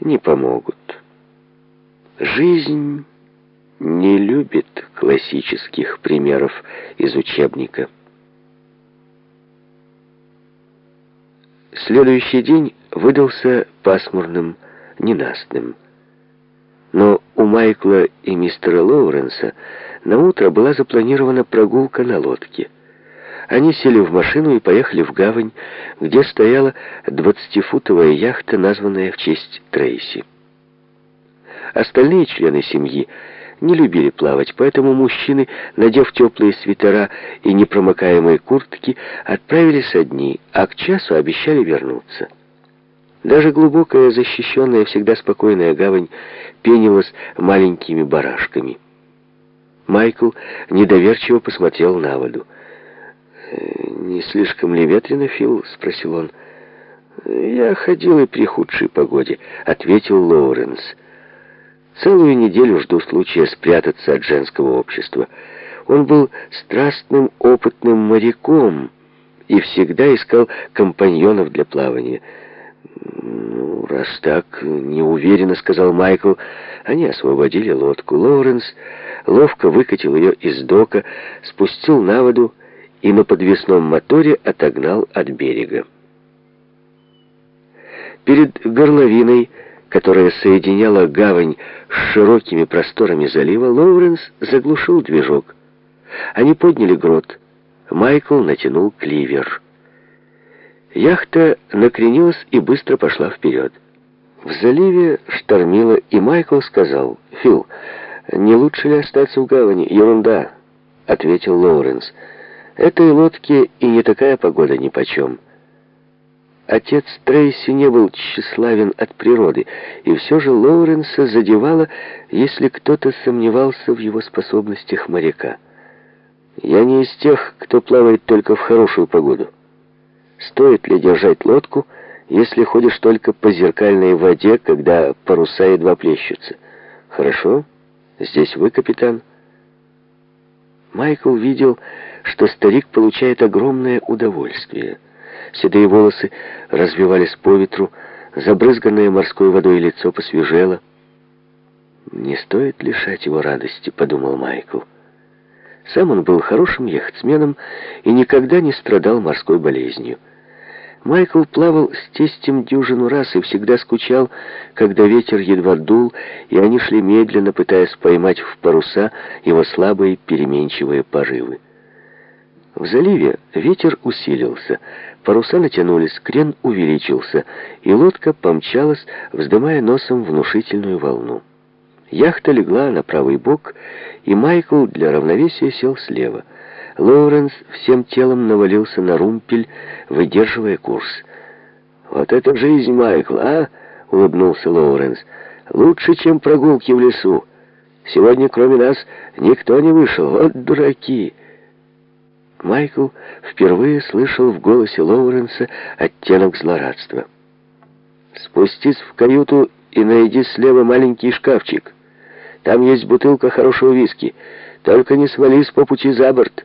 не помогут. Жизнь не любит классических примеров из учебника. Следующий день выдался пасмурным, ненастным. Но у Майкла и мистера Лоуренса на утро была запланирована прогулка на лодке. Они сели в машину и поехали в гавань, где стояла двадцатифутовая яхта, названная в честь Трейси. Остальные члены семьи не любили плавать, поэтому мужчины, надев теплые свитера и непромокаемые куртки, отправились одни, а к часу обещали вернуться. Даже глубокая, защищенная, всегда спокойная гавань пенилась маленькими барашками. Майкл недоверчиво посмотрел на воду. «Э, «Не слишком ли ветрено, Фил?» — спросил он. «Я ходил и при худшей погоде», — ответил Лоуренс. Целую неделю жду случая спрятаться от женского общества. Он был страстным, опытным моряком и всегда искал компаньонов для плавания. «Ну, раз так, неуверенно», — сказал Майкл. Они освободили лодку. Лоуренс ловко выкатил ее из дока, спустил на воду и на подвесном моторе отогнал от берега. Перед горловиной которая соединяла гавань с широкими просторами залива, Лоуренс заглушил движок. Они подняли грот. Майкл натянул кливер. Яхта накренилась и быстро пошла вперед. В заливе штормило, и Майкл сказал, «Фил, не лучше ли остаться в гавани?» «Ерунда», — ответил Лоуренс. «Этой лодке и не такая погода нипочем». Отец Трейси не был тщеславен от природы, и все же Лоуренса задевало, если кто-то сомневался в его способностях моряка. «Я не из тех, кто плавает только в хорошую погоду. Стоит ли держать лодку, если ходишь только по зеркальной воде, когда паруса едва плещутся? Хорошо, здесь вы, капитан». Майкл видел, что старик получает огромное удовольствие – Седые волосы развивались по ветру, забрызганное морской водой лицо посвежело. «Не стоит лишать его радости», — подумал Майкл. Сам он был хорошим яхтсменом и никогда не страдал морской болезнью. Майкл плавал с тестем дюжину раз и всегда скучал, когда ветер едва дул, и они шли медленно, пытаясь поймать в паруса его слабые переменчивые порывы. В заливе ветер усилился, паруса натянулись, крен увеличился, и лодка помчалась, вздымая носом внушительную волну. Яхта легла на правый бок, и Майкл для равновесия сел слева. Лоуренс всем телом навалился на румпель, выдерживая курс. «Вот это жизнь, Майкл, а?» — улыбнулся Лоуренс. «Лучше, чем прогулки в лесу. Сегодня, кроме нас, никто не вышел. Вот дураки!» Майкл впервые слышал в голосе Лоуренса оттенок злорадства. «Спустись в каюту и найди слева маленький шкафчик. Там есть бутылка хорошего виски. Только не свались по пути за борт».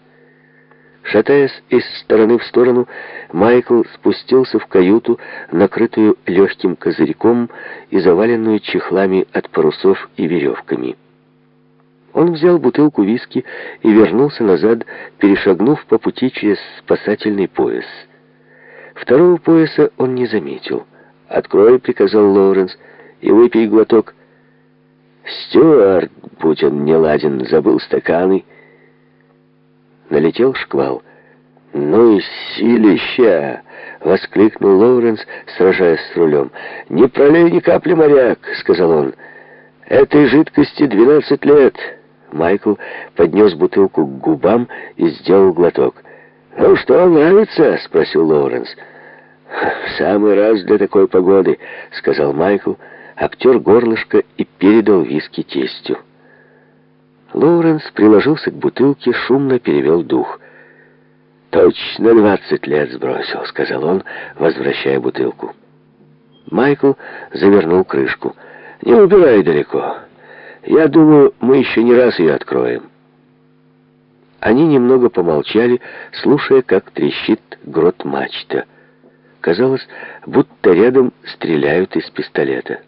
Шатаясь из стороны в сторону, Майкл спустился в каюту, накрытую легким козырьком и заваленную чехлами от парусов и веревками. Он взял бутылку виски и вернулся назад, перешагнув по пути через спасательный пояс. Второго пояса он не заметил. «Открой», — приказал Лоуренс, — «и выпей глоток». «Стюарт, будь он не ладен, забыл стаканы». Налетел шквал. «Ну и силища!» — воскликнул Лоуренс, сражаясь с рулем. «Не пролей ни капли, моряк!» — сказал он. «Этой жидкости двенадцать лет». Майкл поднес бутылку к губам и сделал глоток. «Ну что, нравится?» — спросил Лоуренс. «В самый раз для такой погоды», — сказал Майкл, обтер горлышко и передал виски тестю. Лоуренс приложился к бутылке, шумно перевел дух. «Точно двадцать лет сбросил», — сказал он, возвращая бутылку. Майкл завернул крышку. «Не убирай далеко». Я думаю, мы еще не раз ее откроем. Они немного помолчали, слушая, как трещит грот мачта. Казалось, будто рядом стреляют из пистолета.